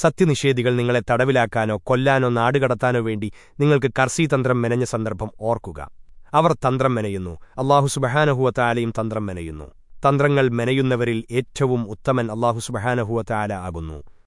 സത്യനിഷേധികൾ നിങ്ങളെ തടവിലാക്കാനോ കൊല്ലാനോ നാടുകടത്താനോ വേണ്ടി നിങ്ങൾക്ക് കർസീതന്ത്രം മെനഞ്ഞ സന്ദർഭം ഓർക്കുക. അവർ തന്ത്രം മെനയുന്നു. അള്ളാഹു സുബഹാനഹുവത്തായാലയും തന്ത്രം മെനയുന്നു. തന്ത്രങ്ങൾ മെനയുന്നവരിൽ ഏറ്റവും ഉത്തമൻ അള്ളാഹു സുബഹാനഹുവത്തായാല ആകുന്നു.